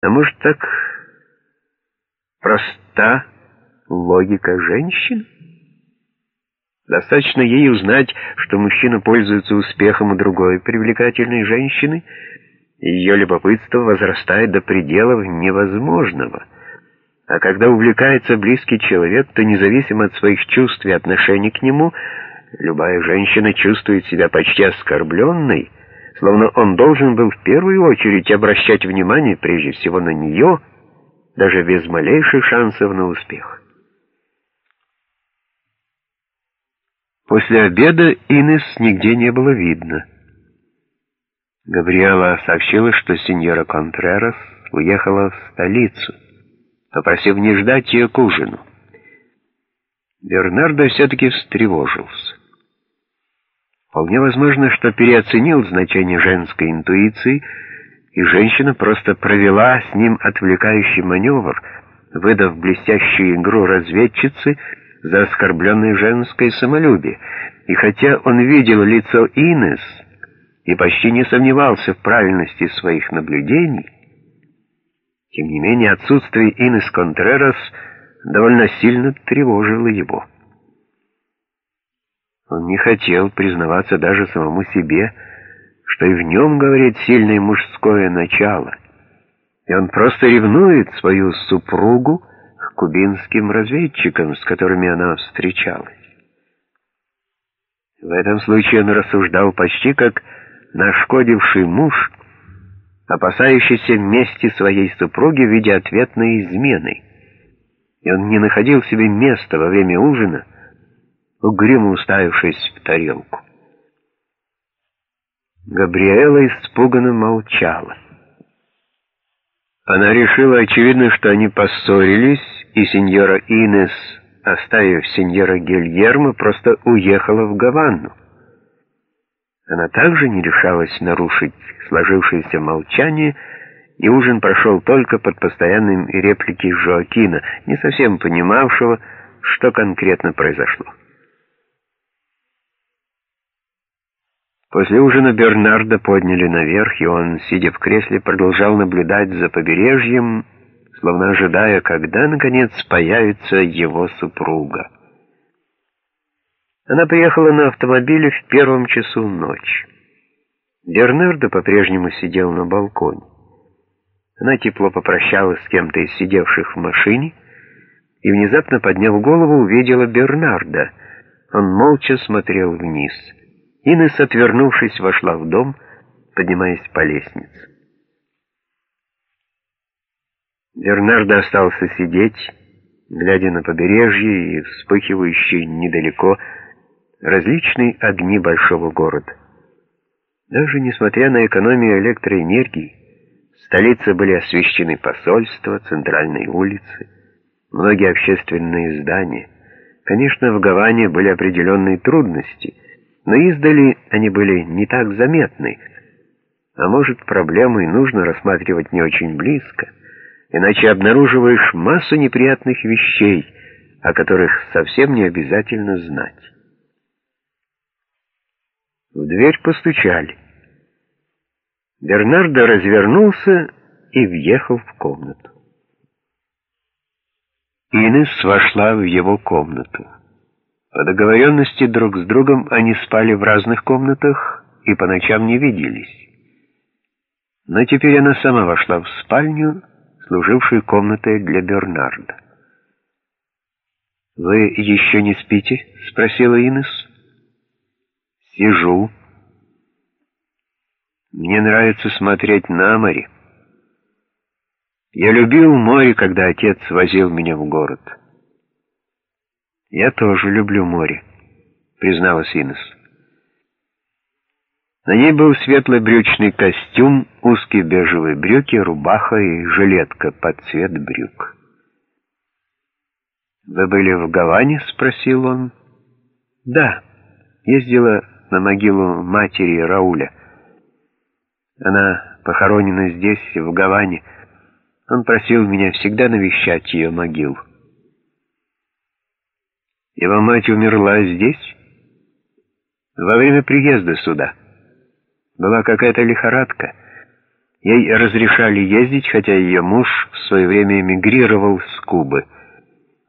А может, так проста логика женщин? Достаточно ей узнать, что мужчина пользуется успехом у другой привлекательной женщины, и ее любопытство возрастает до пределов невозможного. А когда увлекается близкий человек, то независимо от своих чувств и отношений к нему, любая женщина чувствует себя почти оскорбленной, словно он должен был в первую очередь обращать внимание прежде всего на нее, даже без малейших шансов на успех. После обеда Инес нигде не было видно. Габриэла сообщила, что сеньора Контрерас уехала в столицу, попросив не ждать ее к ужину. Бернардо все-таки встревожился. Вполне возможно, что переоценил значение женской интуиции, и женщина просто провела с ним отвлекающий маневр, выдав блестящую игру разведчицы — за оскорбленное женское самолюбие, и хотя он видел лицо Инес и почти не сомневался в правильности своих наблюдений, тем не менее отсутствие Инес Контрерас довольно сильно тревожило его. Он не хотел признаваться даже самому себе, что и в нем говорит сильное мужское начало, и он просто ревнует свою супругу, кубинским разведчикам, с которыми она встречалась. В этом случае он рассуждал почти как нашкодивший муж, опасающийся мести своей супруги в виде ответной измены. И он не находил себе места во время ужина, угрюмо уставившись в тарелку. Габриэла испуганно молчала. Она решила, очевидно, что они поссорились, и сеньора Инес, оставив сеньора Гильермо, просто уехала в Гаванну. Она также не решалась нарушить сложившееся молчание, и ужин прошел только под постоянным реплики Жоакина, не совсем понимавшего, что конкретно произошло. После ужина Бернарда подняли наверх, и он, сидя в кресле, продолжал наблюдать за побережьем, словно ожидая, когда, наконец, появится его супруга. Она приехала на автомобиле в первом часу ночи. Бернардо по-прежнему сидел на балконе. Она тепло попрощалась с кем-то из сидевших в машине и, внезапно подняв голову, увидела Бернарда. Он молча смотрел вниз. Инесс, отвернувшись, вошла в дом, поднимаясь по лестнице. Бернардо остался сидеть, глядя на побережье и вспыхивающие недалеко различные огни большого города. Даже несмотря на экономию электроэнергии, в столице были освещены посольства, центральные улицы, многие общественные здания. Конечно, в Гаване были определенные трудности, но издали они были не так заметны, а может, проблемы нужно рассматривать не очень близко иначе обнаруживаешь массу неприятных вещей, о которых совсем не обязательно знать. В дверь постучали. Бернардо развернулся и въехал в комнату. Инес вошла в его комнату. По договоренности друг с другом они спали в разных комнатах и по ночам не виделись. Но теперь она сама вошла в спальню служившую комнатой для Бернарда. «Вы еще не спите?» — спросила Инес. «Сижу. Мне нравится смотреть на море. Я любил море, когда отец возил меня в город». «Я тоже люблю море», — призналась Инес. На ней был светлый брючный костюм, узкие бежевые брюки, рубаха и жилетка под цвет брюк. «Вы были в Гаване?» — спросил он. «Да, ездила на могилу матери Рауля. Она похоронена здесь, в Гаване. Он просил меня всегда навещать ее могилу. Его мать умерла здесь? Во время приезда сюда?» Была какая-то лихорадка. Ей разрешали ездить, хотя ее муж в свое время эмигрировал с Кубы.